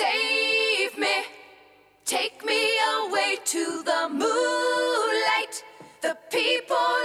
Save me, take me away to the moonlight. The people